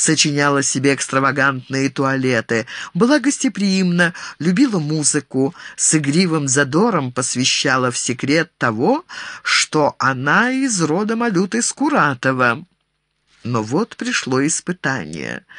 сочиняла себе экстравагантные туалеты, была гостеприимна, любила музыку, с игривым задором посвящала в секрет того, что она из рода Малюты Скуратова. Но вот пришло испытание —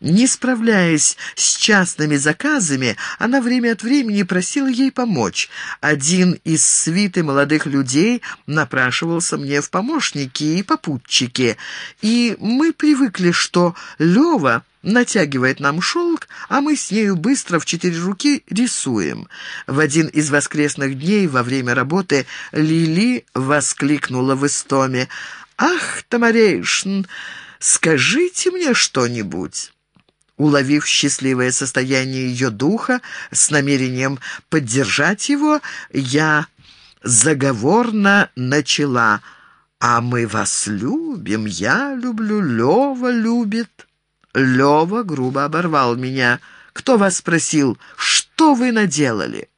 не справляясь с частными заказами, она время от времени просила ей помочь. Один из свиты молодых людей напрашивался мне в помощники и попутчики, и мы привыкли, что Лева натягивает нам шелк, а мы с нею быстро в четыре руки рисуем. В один из воскресных дней во время работы Лили воскликнула в истоме «Ах, Тамарейшн, скажите мне что-нибудь!» Уловив счастливое состояние ее духа, с намерением поддержать его, я заговорно начала «А мы вас любим, я люблю, Лева любит». Лева грубо оборвал меня. «Кто вас спросил, что вы наделали?»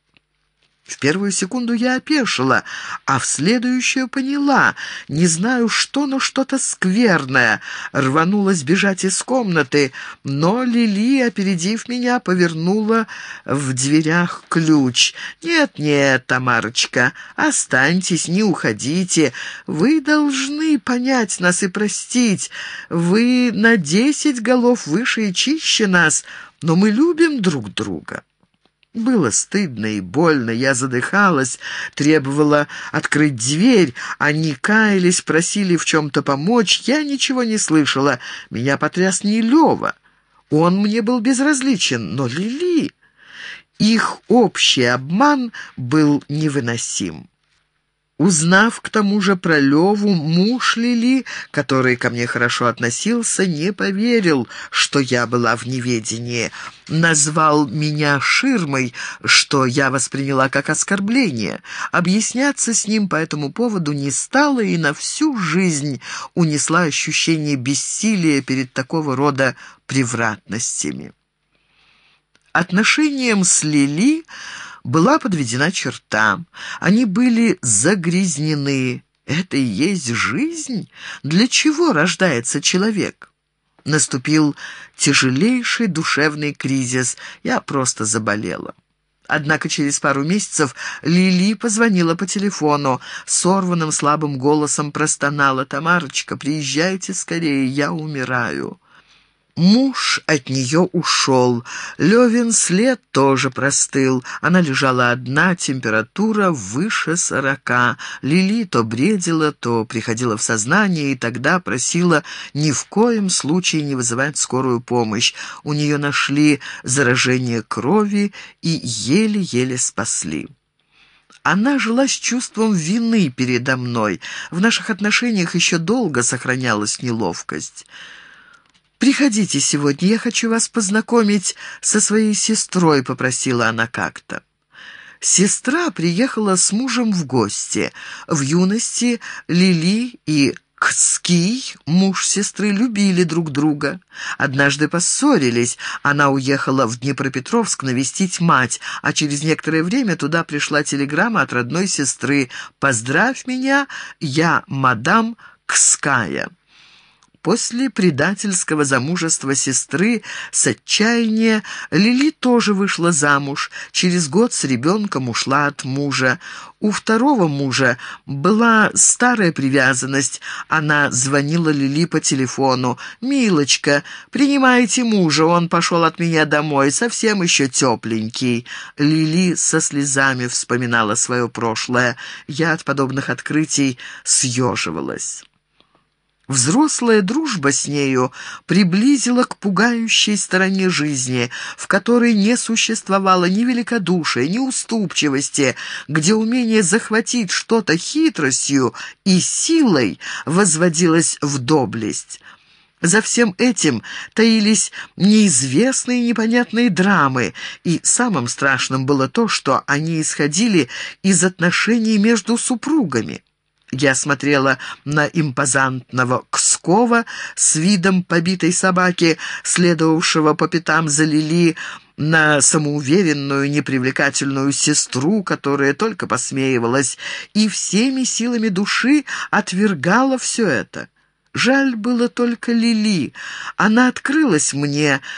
В первую секунду я опешила, а в следующую поняла. Не знаю что, но что-то скверное. Рванулась бежать из комнаты, но Лили, опередив меня, повернула в дверях ключ. «Нет-нет, Тамарочка, останьтесь, не уходите. Вы должны понять нас и простить. Вы на десять голов выше и чище нас, но мы любим друг друга». Было стыдно и больно, я задыхалась, требовала открыть дверь, они каялись, просили в чем-то помочь, я ничего не слышала, меня потряс не Лева. Он мне был безразличен, но Лили... Их общий обман был невыносим. Узнав к тому же про Леву, муж Лили, который ко мне хорошо относился, не поверил, что я была в неведении. Назвал меня ширмой, что я восприняла как оскорбление. Объясняться с ним по этому поводу не стала и на всю жизнь унесла ощущение бессилия перед такого рода превратностями. Отношением с Лили была подведена черта. Они были загрязнены. Это и есть жизнь? Для чего рождается человек? Наступил тяжелейший душевный кризис. Я просто заболела. Однако через пару месяцев Лили позвонила по телефону. Сорванным слабым голосом простонала «Тамарочка, приезжайте скорее, я умираю». Муж от нее ушел. Левин след тоже простыл. Она лежала одна, температура выше сорока. Лили то бредила, то приходила в сознание, и тогда просила ни в коем случае не вызывать скорую помощь. У нее нашли заражение крови и еле-еле спасли. Она жила с чувством вины передо мной. В наших отношениях еще долго сохранялась неловкость. «Приходите сегодня, я хочу вас познакомить со своей сестрой», — попросила она как-то. Сестра приехала с мужем в гости. В юности Лили и Кский, муж сестры, любили друг друга. Однажды поссорились. Она уехала в Днепропетровск навестить мать, а через некоторое время туда пришла телеграмма от родной сестры «Поздравь меня, я мадам Кская». После предательского замужества сестры с отчаяния Лили тоже вышла замуж. Через год с ребенком ушла от мужа. У второго мужа была старая привязанность. Она звонила Лили по телефону. «Милочка, принимайте мужа, он пошел от меня домой, совсем еще тепленький». Лили со слезами вспоминала свое прошлое. Я от подобных открытий съеживалась. Взрослая дружба с нею приблизила к пугающей стороне жизни, в которой не существовало ни великодушия, ни уступчивости, где умение захватить что-то хитростью и силой возводилось в доблесть. За всем этим таились неизвестные непонятные драмы, и самым страшным было то, что они исходили из отношений между супругами. Я смотрела на импозантного Кскова с видом побитой собаки, следовавшего по пятам за Лили, на самоуверенную, непривлекательную сестру, которая только посмеивалась, и всеми силами души отвергала все это. Жаль было только Лили. Она открылась мне,